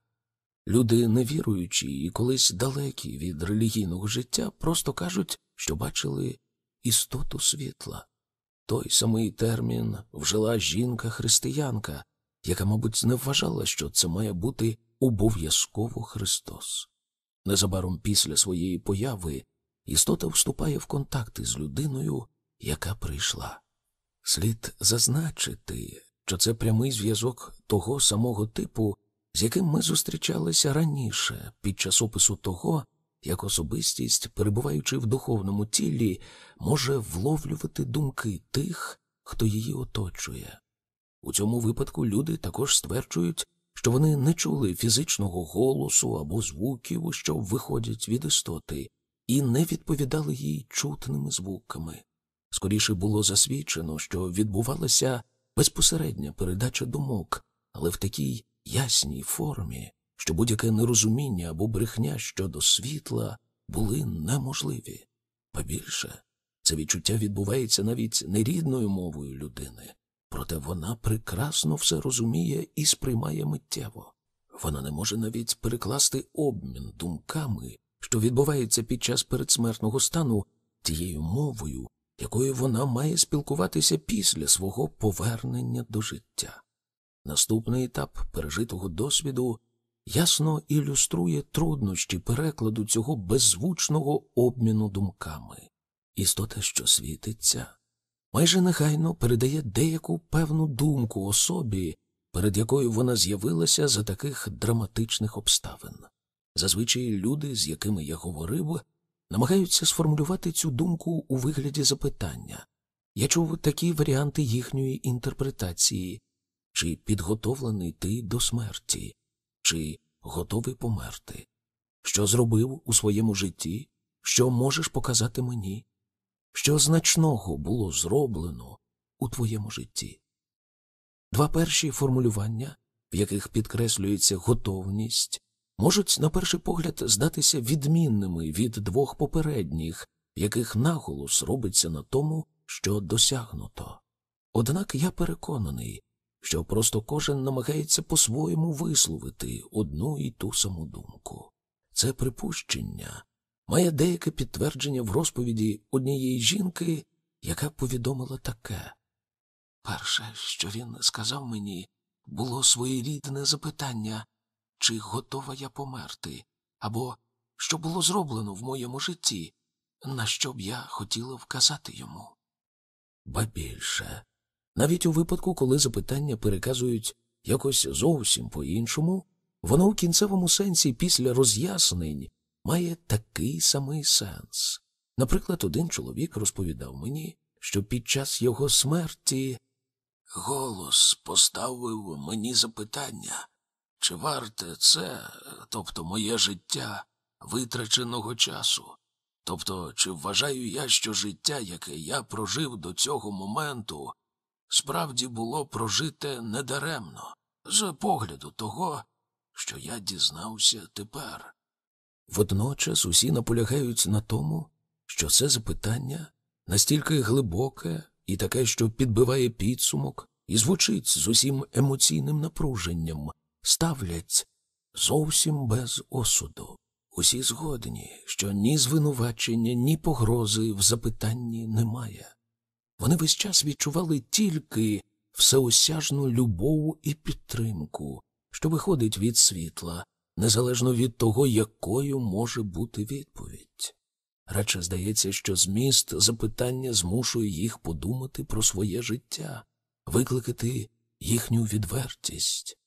Люди, невіруючі і колись далекі від релігійного життя, просто кажуть, що бачили істоту світла. Той самий термін вжила жінка-християнка, яка, мабуть, не вважала, що це має бути обов'язково Христос. Незабаром після своєї появи істота вступає в контакти з людиною, яка прийшла. Слід зазначити, що це прямий зв'язок того самого типу, з яким ми зустрічалися раніше під час опису того, як особистість, перебуваючи в духовному тілі, може вловлювати думки тих, хто її оточує. У цьому випадку люди також стверджують, що вони не чули фізичного голосу або звуків, що виходять від істоти, і не відповідали їй чутними звуками. Скоріше було засвідчено, що відбувалася безпосередня передача думок, але в такій ясній формі, що будь-яке нерозуміння або брехня щодо світла були неможливі. Ба більше, це відчуття відбувається навіть не рідною мовою людини, проте вона прекрасно все розуміє і сприймає миттєво. Вона не може навіть перекласти обмін думками, що відбувається під час передсмертного стану тією мовою, якою вона має спілкуватися після свого повернення до життя. Наступний етап пережитого досвіду ясно ілюструє труднощі перекладу цього беззвучного обміну думками. Істота, що світиться, майже негайно передає деяку певну думку особі, перед якою вона з'явилася за таких драматичних обставин. Зазвичай люди, з якими я говорив, намагаються сформулювати цю думку у вигляді запитання. Я чув такі варіанти їхньої інтерпретації, чи підготовлений ти до смерті, чи готовий померти, що зробив у своєму житті, що можеш показати мені, що значного було зроблено у твоєму житті. Два перші формулювання в яких підкреслюється готовність, можуть на перший погляд здатися відмінними від двох попередніх, в яких наголос робиться на тому, що досягнуто. Однак я переконаний, що просто кожен намагається по-своєму висловити одну і ту саму думку. Це припущення має деяке підтвердження в розповіді однієї жінки, яка повідомила таке. Перше, що він сказав мені, було своєрідне запитання, чи готова я померти, або що було зроблено в моєму житті, на що б я хотіла вказати йому. Ба більше, навіть у випадку, коли запитання переказують якось зовсім по іншому, воно у кінцевому сенсі після роз'яснень має такий самий сенс. Наприклад, один чоловік розповідав мені, що під час його смерті голос поставив мені запитання, чи варте це, тобто моє життя, витраченого часу. Тобто, чи вважаю я, що життя, яке я прожив до цього моменту, справді було прожите недаремно, з погляду того, що я дізнався тепер. Водночас усі наполягають на тому, що це запитання настільки глибоке і таке, що підбиває підсумок, і звучить з усім емоційним напруженням, ставлять зовсім без осуду. Усі згодні, що ні звинувачення, ні погрози в запитанні немає. Вони весь час відчували тільки всеосяжну любов і підтримку, що виходить від світла, незалежно від того, якою може бути відповідь. Радше здається, що зміст запитання змушує їх подумати про своє життя, викликати їхню відвертість.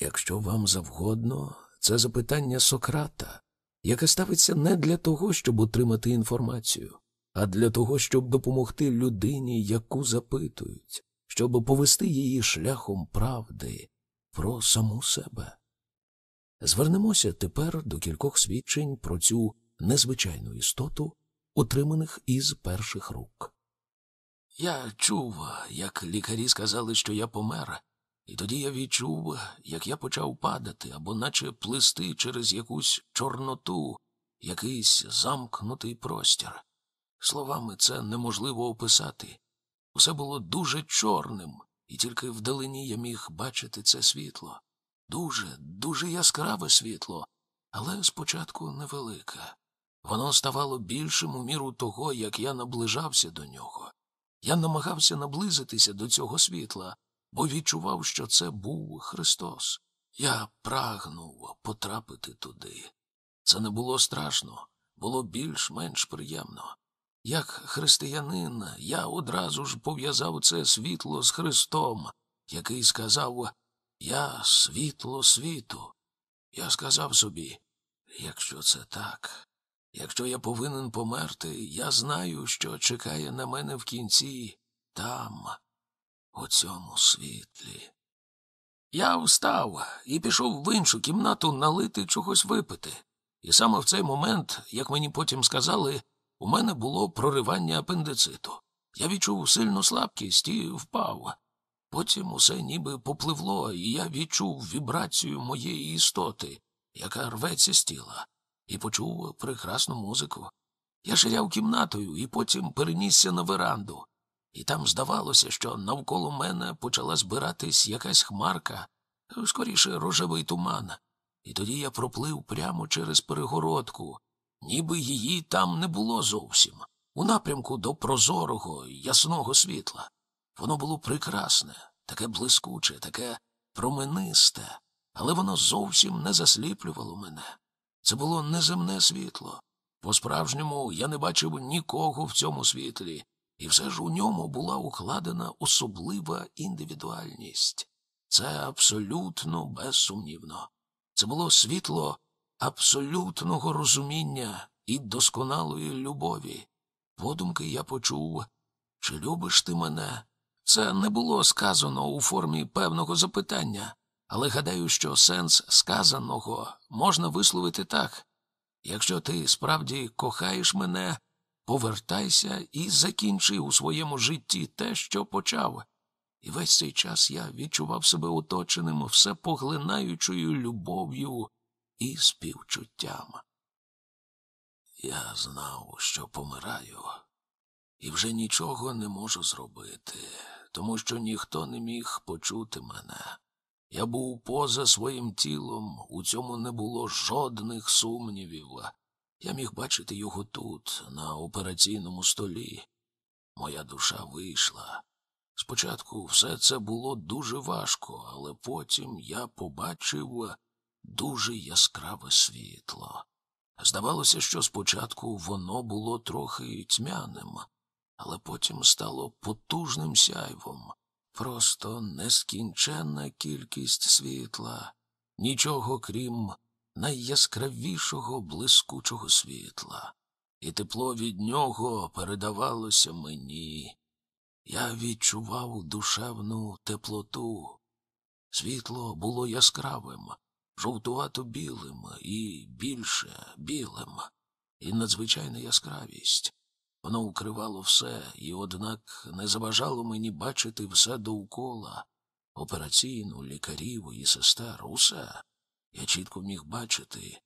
Якщо вам завгодно, це запитання Сократа, яке ставиться не для того, щоб отримати інформацію, а для того, щоб допомогти людині, яку запитують, щоб повести її шляхом правди про саму себе. Звернемося тепер до кількох свідчень про цю незвичайну істоту, отриманих із перших рук. Я чув, як лікарі сказали, що я помер, і тоді я відчув, як я почав падати або наче плисти через якусь чорноту, якийсь замкнутий простір. Словами це неможливо описати. Усе було дуже чорним, і тільки вдалині я міг бачити це світло. Дуже, дуже яскраве світло, але спочатку невелике. Воно ставало більшим у міру того, як я наближався до нього. Я намагався наблизитися до цього світла, бо відчував, що це був Христос. Я прагнув потрапити туди. Це не було страшно, було більш-менш приємно. Як християнин, я одразу ж пов'язав це світло з Христом, який сказав Я світло світу. Я сказав собі, якщо це так, якщо я повинен померти, я знаю, що чекає на мене в кінці там, у цьому світлі. Я встав і пішов в іншу кімнату налити чогось випити. І саме в цей момент, як мені потім сказали, у мене було проривання апендициту. Я відчув сильну слабкість і впав. Потім усе ніби попливло, і я відчув вібрацію моєї істоти, яка рветься з тіла, і почув прекрасну музику. Я ширяв кімнатою і потім перенісся на веранду. І там здавалося, що навколо мене почала збиратись якась хмарка, скоріше рожевий туман. І тоді я проплив прямо через перегородку, ніби її там не було зовсім, у напрямку до прозорого, ясного світла. Воно було прекрасне, таке блискуче, таке променисте, але воно зовсім не засліплювало мене. Це було неземне світло. По справжньому я не бачив нікого в цьому світлі, і все ж у ньому була укладена особлива індивідуальність. Це абсолютно безсумнівно. Це було світло абсолютного розуміння і досконалої любові. Подумки я почув, чи любиш ти мене? Це не було сказано у формі певного запитання, але гадаю, що сенс сказаного можна висловити так якщо ти справді кохаєш мене, повертайся і закінчи у своєму житті те, що почав. і весь цей час я відчував себе оточеним все поглинаючою любов'ю і співчуттям. Я знав, що помираю, і вже нічого не можу зробити, тому що ніхто не міг почути мене. Я був поза своїм тілом, у цьому не було жодних сумнівів. Я міг бачити його тут, на операційному столі. Моя душа вийшла. Спочатку все це було дуже важко, але потім я побачив дуже яскраве світло. Здавалося, що спочатку воно було трохи тьмяним, але потім стало потужним сяйвом. Просто нескінченна кількість світла, нічого крім найяскравішого блискучого світла, і тепло від нього передавалося мені. Я відчував душевну теплоту. Світло було яскравим, жовтувато білим і більше білим, і надзвичайна яскравість. Воно укривало все і, однак, не заважало мені бачити все довкола операційну, лікарів і сестер, усе. Я чітко міг бачити,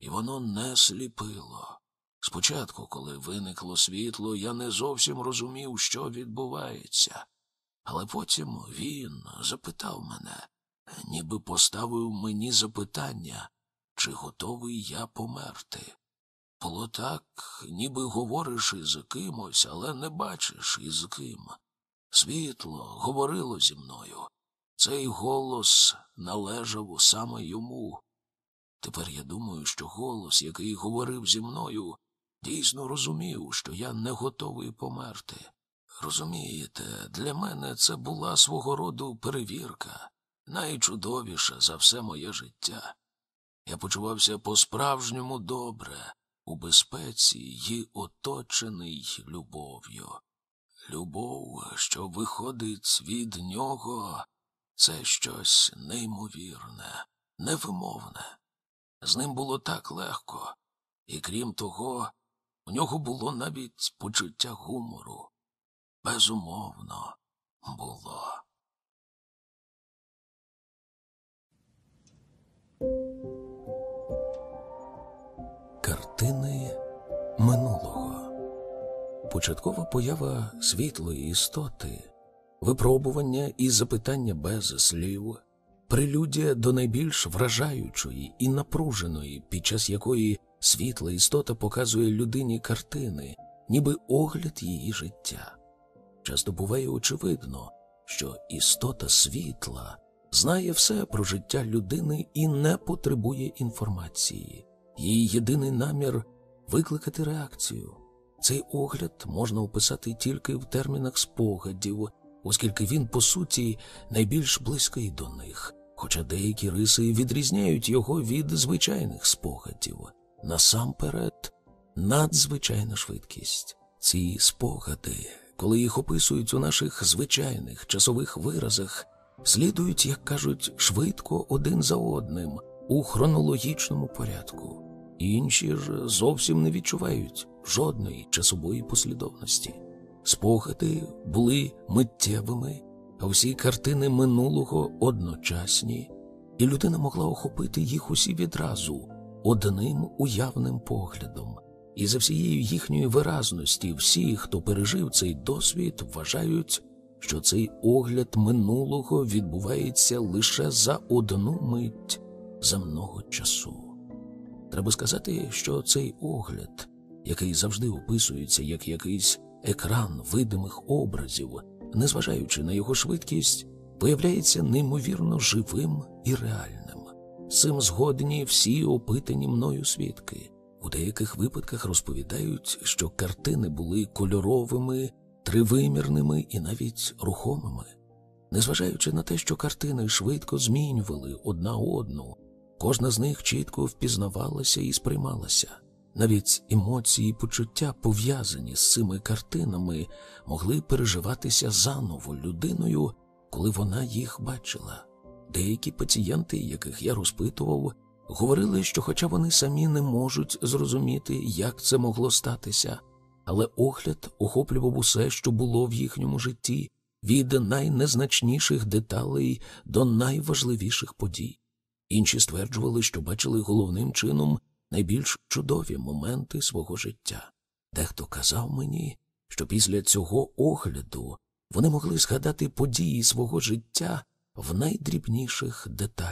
і воно не сліпило. Спочатку, коли виникло світло, я не зовсім розумів, що відбувається, але потім він запитав мене, ніби поставив мені запитання, чи готовий я померти. Було так, ніби говориш із кимось, але не бачиш із ким. Світло говорило зі мною. Цей голос належав саме йому. Тепер я думаю, що голос, який говорив зі мною, дійсно розумів, що я не готовий померти. Розумієте, для мене це була свого роду перевірка, найчудовіша за все моє життя. Я почувався по-справжньому добре, у безпеці й оточений любов'ю. Любов, що виходить від нього, це щось неймовірне, невимовне. З ним було так легко, і крім того, у нього було навіть почуття гумору. Безумовно, було. Картини минулого. Початкова поява світлої істоти, випробування і запитання без слів, прелюдія до найбільш вражаючої і напруженої, під час якої світла істота показує людині картини, ніби огляд її життя. Часто буває очевидно, що істота світла знає все про життя людини і не потребує інформації. Її єдиний намір викликати реакцію. Цей огляд можна описати тільки в термінах спогадів, оскільки він, по суті, найбільш близький до них, хоча деякі риси відрізняють його від звичайних спогадів. Насамперед, надзвичайна швидкість. Ці спогади, коли їх описують у наших звичайних часових виразах, слідують, як кажуть, швидко один за одним у хронологічному порядку. Інші ж зовсім не відчувають жодної часової послідовності. Спогади були миттєвими, а всі картини минулого одночасні, і людина могла охопити їх усі відразу одним уявним поглядом. І за всією їхньої виразності всі, хто пережив цей досвід, вважають, що цей огляд минулого відбувається лише за одну мить земного часу. Треба сказати, що цей огляд, який завжди описується як якийсь екран видимих образів, незважаючи на його швидкість, виявляється неймовірно живим і реальним. З цим згодні всі опитані мною свідки. У деяких випадках розповідають, що картини були кольоровими, тривимірними і навіть рухомими. Незважаючи на те, що картини швидко змінювали одна одну, кожна з них чітко впізнавалася і сприймалася. Навіть емоції і почуття, пов'язані з цими картинами, могли переживатися заново людиною, коли вона їх бачила. Деякі пацієнти, яких я розпитував, говорили, що, хоча вони самі не можуть зрозуміти, як це могло статися, але огляд охоплював усе, що було в їхньому житті, від найнезначніших деталей до найважливіших подій. Інші стверджували, що бачили головним чином найбільш чудові моменти свого життя. Дехто казав мені, що після цього огляду вони могли згадати події свого життя в найдрібніших деталях.